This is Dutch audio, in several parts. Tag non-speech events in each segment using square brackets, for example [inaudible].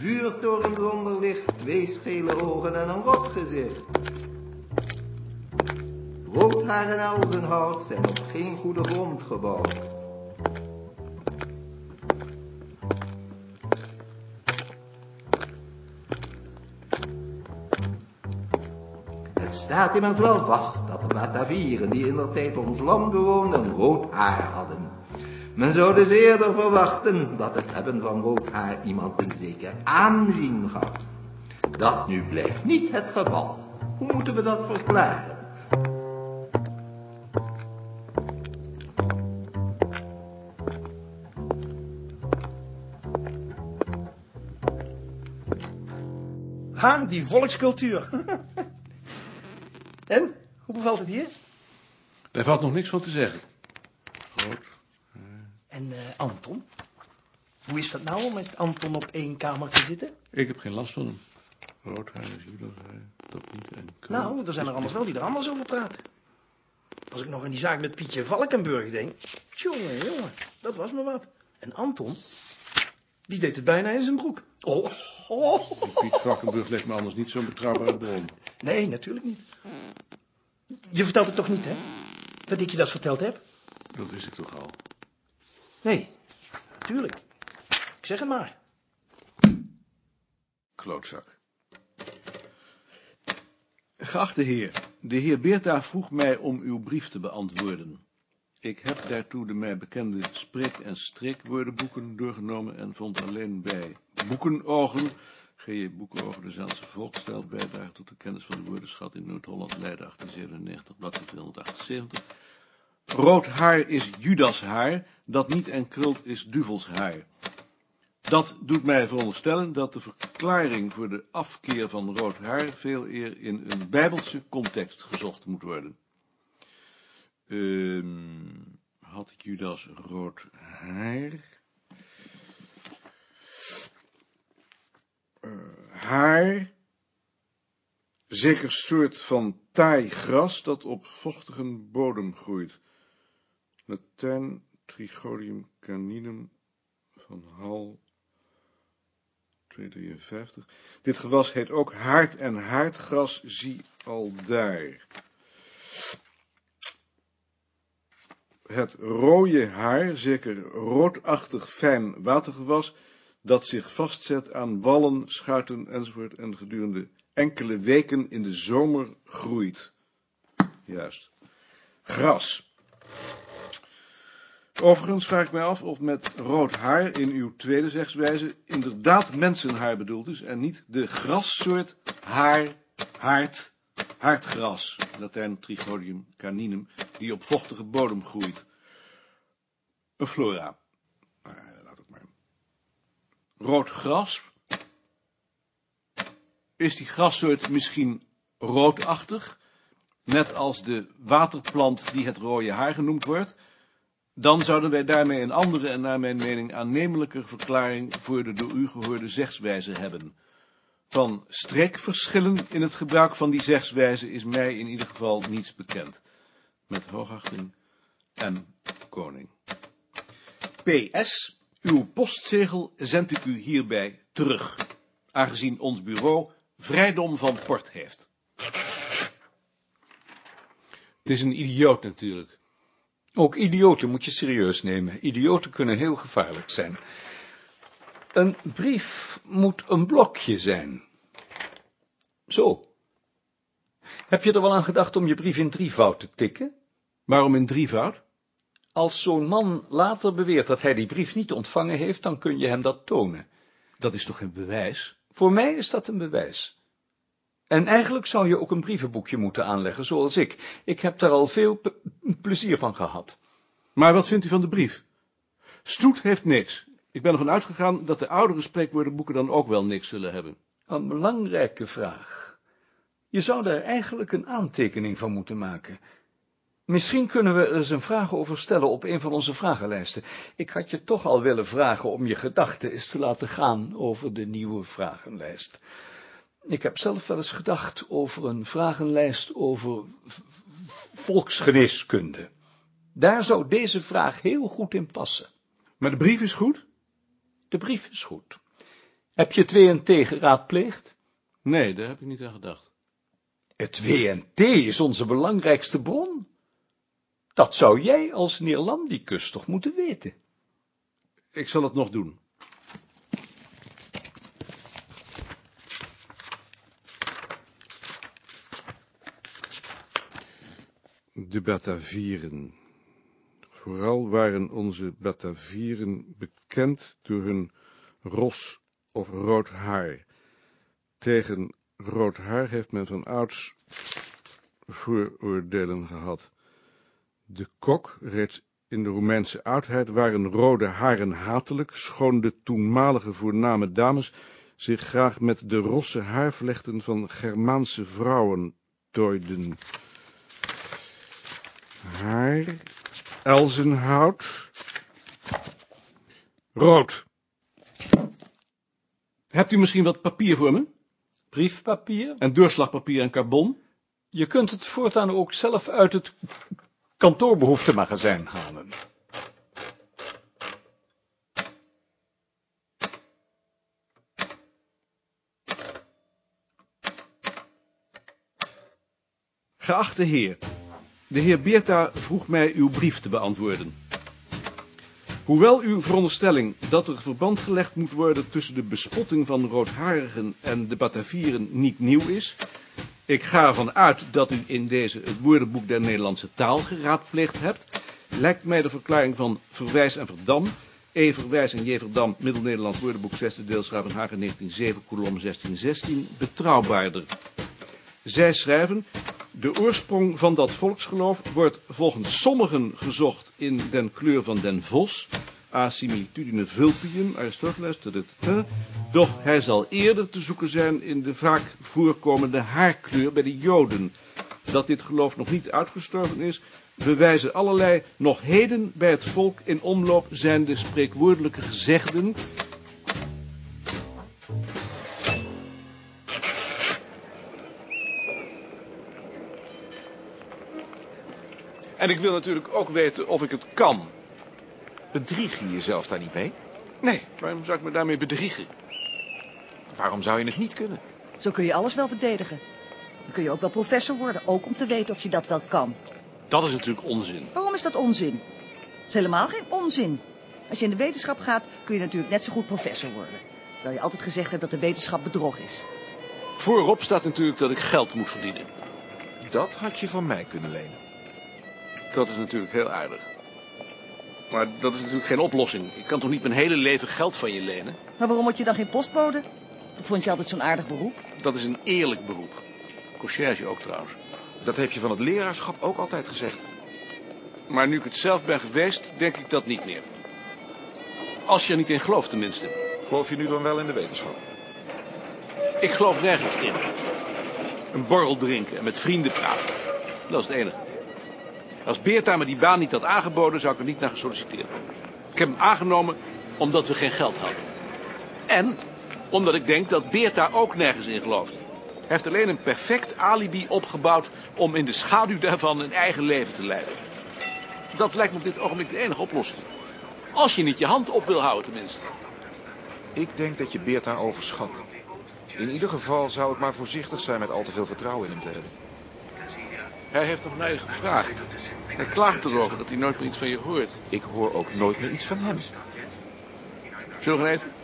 vuurtoren zonder licht, twee schele ogen en een rot gezicht. Roodhaar en elzenhout zijn op geen goede grond gebouwd. Het staat immers wel vast dat de Batavieren die in der tijd ons land bewoonden rood haar hadden. Men zou dus eerder verwachten dat het hebben van rood haar iemand een zeker aanzien gaf. Dat nu blijkt niet het geval. Hoe moeten we dat verklaren? Ha, die volkscultuur. [laughs] en, hoe bevalt het hier? Daar valt nog niks van te zeggen. Groot. En eh, Anton? Hoe is dat nou om met Anton op één kamer te zitten? Ik heb geen last van hem. Rood haar is Judas haar, dat niet. En Nou, er zijn er anders wel die er anders over praten. Als ik nog aan die zaak met Pietje Valkenburg denk. Jongen, jongen, dat was me wat. En Anton, die deed het bijna in zijn broek. Oh, oh. Piet Valkenburg lijkt me anders niet zo'n betrouwbare bron. Nee, natuurlijk niet. Je vertelt het toch niet, hè? Dat ik je dat verteld heb? Dat wist ik toch al. Nee, tuurlijk. Zeg het maar. Klootzak. Geachte heer, de heer Beerta vroeg mij om uw brief te beantwoorden. Ik heb daartoe de mij bekende spreek- en streekwoordenboeken doorgenomen en vond alleen bij boekenogen, G.J. Boekenogen, de Zaanse volkstijl, bijdrage tot de kennis van de woordenschat in Noord-Holland, Leiden 1897, bladzijde 278. Rood haar is Judas haar, dat niet en krult is duvels haar. Dat doet mij veronderstellen dat de verklaring voor de afkeer van rood haar veel eer in een bijbelse context gezocht moet worden. Ehm, had Judas rood haar? Eh, haar, zeker soort van taai gras dat op vochtige bodem groeit. Latijn Trigodium caninum van Hal 253. Dit gewas heet ook haard en haardgras, zie al daar. Het rode haar, zeker roodachtig fijn watergewas, dat zich vastzet aan wallen, schuiten enzovoort en gedurende enkele weken in de zomer groeit. Juist. Gras. Overigens vraag ik mij af of met rood haar in uw tweede zegswijze inderdaad mensenhaar bedoeld is en niet de grassoort haar, haard, haardgras, Latijn Trigodium caninum, die op vochtige bodem groeit. Een flora. Maar, laat het maar. Rood gras. Is die grassoort misschien roodachtig, net als de waterplant die het rode haar genoemd wordt? Dan zouden wij daarmee een andere en naar mijn mening aannemelijker verklaring voor de door u gehoorde zegswijze hebben. Van streekverschillen in het gebruik van die zegswijze is mij in ieder geval niets bekend. Met hoogachting en koning. PS, uw postzegel zend ik u hierbij terug, aangezien ons bureau vrijdom van port heeft. Het is een idioot natuurlijk. Ook idioten moet je serieus nemen. Idioten kunnen heel gevaarlijk zijn. Een brief moet een blokje zijn. Zo. Heb je er wel aan gedacht om je brief in drievoud te tikken? Waarom in drievoud? Als zo'n man later beweert dat hij die brief niet ontvangen heeft, dan kun je hem dat tonen. Dat is toch geen bewijs? Voor mij is dat een bewijs. En eigenlijk zou je ook een brievenboekje moeten aanleggen, zoals ik. Ik heb daar al veel plezier van gehad. Maar wat vindt u van de brief? Stoet heeft niks. Ik ben ervan uitgegaan dat de oudere spreekwoordenboeken dan ook wel niks zullen hebben. Een belangrijke vraag. Je zou daar eigenlijk een aantekening van moeten maken. Misschien kunnen we er eens een vraag over stellen op een van onze vragenlijsten. Ik had je toch al willen vragen om je gedachten eens te laten gaan over de nieuwe vragenlijst. Ik heb zelf wel eens gedacht over een vragenlijst over volksgeneeskunde. Daar zou deze vraag heel goed in passen. Maar de brief is goed? De brief is goed. Heb je het WNT geraadpleegd? Nee, daar heb ik niet aan gedacht. Het WNT is onze belangrijkste bron. Dat zou jij als Neerlandicus toch moeten weten? Ik zal het nog doen. De Batavieren. Vooral waren onze Batavieren bekend door hun ros of rood haar. Tegen rood haar heeft men van ouds vooroordelen gehad. De kok, reeds in de Romeinse oudheid, waren rode haren hatelijk, schoon de toenmalige voorname dames zich graag met de rosse haarvlechten van Germaanse vrouwen tooiden. Haar, elzenhout, rood. Hebt u misschien wat papier voor me? Briefpapier? En doorslagpapier en carbon? Je kunt het voortaan ook zelf uit het kantoorbehoeftemagazijn halen. Geachte heer, de heer Beerta vroeg mij uw brief te beantwoorden. Hoewel uw veronderstelling dat er verband gelegd moet worden tussen de bespotting van roodharigen en de Batavieren niet nieuw is, ik ga ervan uit dat u in deze het woordenboek der Nederlandse taal geraadpleegd hebt, lijkt mij de verklaring van Verwijs en Verdam, E. Verwijs en J. Verdam, Middel-Nederlands woordenboek 6e deel Schravenhagen 1907, kolom 1616, betrouwbaarder. Zij schrijven, de oorsprong van dat volksgeloof wordt volgens sommigen gezocht in den kleur van den vos, a similitudine vulpium, Aristoteles, doch hij zal eerder te zoeken zijn in de vaak voorkomende haarkleur bij de Joden. Dat dit geloof nog niet uitgestorven is, bewijzen allerlei nog heden bij het volk in omloop zijnde spreekwoordelijke gezegden, En ik wil natuurlijk ook weten of ik het kan. Bedrieg je jezelf daar niet mee? Nee, waarom zou ik me daarmee bedriegen? Waarom zou je het niet kunnen? Zo kun je alles wel verdedigen. Dan kun je ook wel professor worden, ook om te weten of je dat wel kan. Dat is natuurlijk onzin. Waarom is dat onzin? Het is helemaal geen onzin. Als je in de wetenschap gaat, kun je natuurlijk net zo goed professor worden. Terwijl je altijd gezegd hebt dat de wetenschap bedrog is. Voorop staat natuurlijk dat ik geld moet verdienen. Dat had je van mij kunnen lenen. Dat is natuurlijk heel aardig. Maar dat is natuurlijk geen oplossing. Ik kan toch niet mijn hele leven geld van je lenen? Maar waarom word je dan geen postbode? Dat vond je altijd zo'n aardig beroep. Dat is een eerlijk beroep. Conciërge ook trouwens. Dat heb je van het leraarschap ook altijd gezegd. Maar nu ik het zelf ben geweest, denk ik dat niet meer. Als je er niet in gelooft tenminste. Geloof je nu dan wel in de wetenschap? Ik geloof nergens in. Een borrel drinken en met vrienden praten. Dat is het enige. Als Beerta me die baan niet had aangeboden, zou ik er niet naar gesolliciteerd hebben. Ik heb hem aangenomen omdat we geen geld hadden. En omdat ik denk dat Beerta ook nergens in gelooft. Hij heeft alleen een perfect alibi opgebouwd om in de schaduw daarvan een eigen leven te leiden. Dat lijkt me op dit ogenblik de enige oplossing. Als je niet je hand op wil houden tenminste. Ik denk dat je Beerta overschat. In ieder geval zou ik maar voorzichtig zijn met al te veel vertrouwen in hem te hebben. Hij heeft toch naar je gevraagd. Hij klaagt erover dat hij nooit meer iets van je hoort. Ik hoor ook nooit meer iets van hem. Zullen we gaan eten?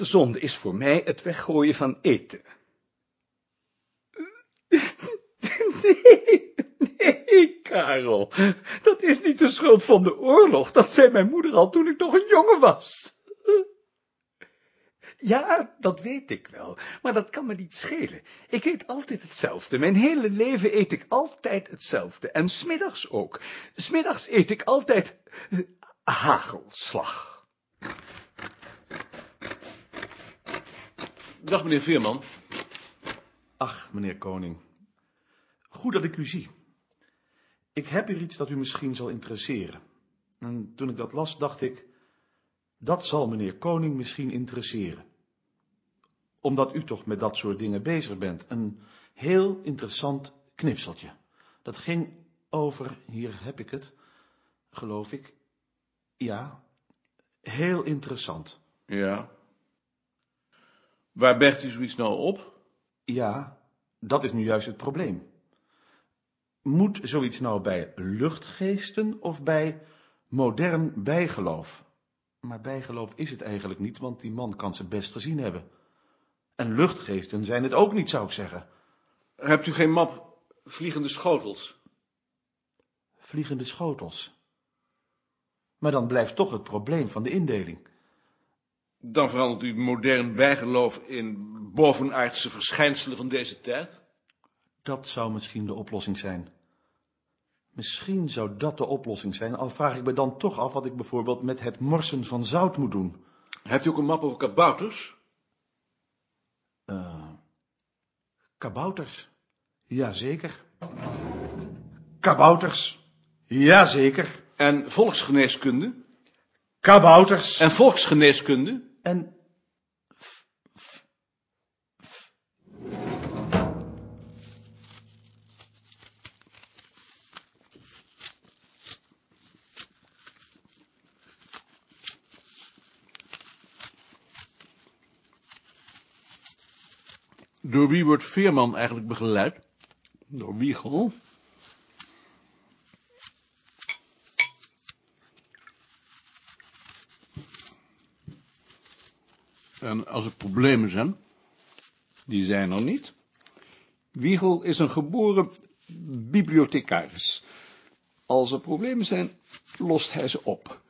Ergste zonde is voor mij het weggooien van eten. [laughs] Nee, nee, Karel, dat Dat is niet de schuld van de oorlog. Dat zei mijn moeder al toen ik nog een jongen was. Ja, dat weet ik wel, maar dat kan me niet schelen. Ik eet altijd hetzelfde. Mijn hele leven eet ik altijd hetzelfde. En smiddags ook. Smiddags eet ik altijd eh, hagelslag. Dag, meneer Veerman. Ach, meneer Koning. Goed dat ik u zie. Ik heb hier iets dat u misschien zal interesseren. En toen ik dat las, dacht ik, dat zal meneer Koning misschien interesseren. Omdat u toch met dat soort dingen bezig bent. Een heel interessant knipseltje. Dat ging over, hier heb ik het, geloof ik. Ja, heel interessant. Ja. Waar bergt u zoiets nou op? Ja, dat is nu juist het probleem. Moet zoiets nou bij luchtgeesten of bij modern bijgeloof? Maar bijgeloof is het eigenlijk niet, want die man kan ze best gezien hebben. En luchtgeesten zijn het ook niet, zou ik zeggen. Hebt u geen map vliegende schotels? Vliegende schotels. Maar dan blijft toch het probleem van de indeling. Dan verandert u modern bijgeloof in bovenaardse verschijnselen van deze tijd? Dat zou misschien de oplossing zijn. Misschien zou dat de oplossing zijn, al vraag ik me dan toch af wat ik bijvoorbeeld met het morsen van zout moet doen. Hebt u ook een map over kabouters? Eh, kabouters? Jazeker. Kabouters? Jazeker. En volksgeneeskunde? Kabouters? En volksgeneeskunde? En Door wie wordt Veerman eigenlijk begeleid? Door Wiegel? En als er problemen zijn? Die zijn er niet. Wiegel is een geboren bibliothecaris. Als er problemen zijn, lost hij ze op.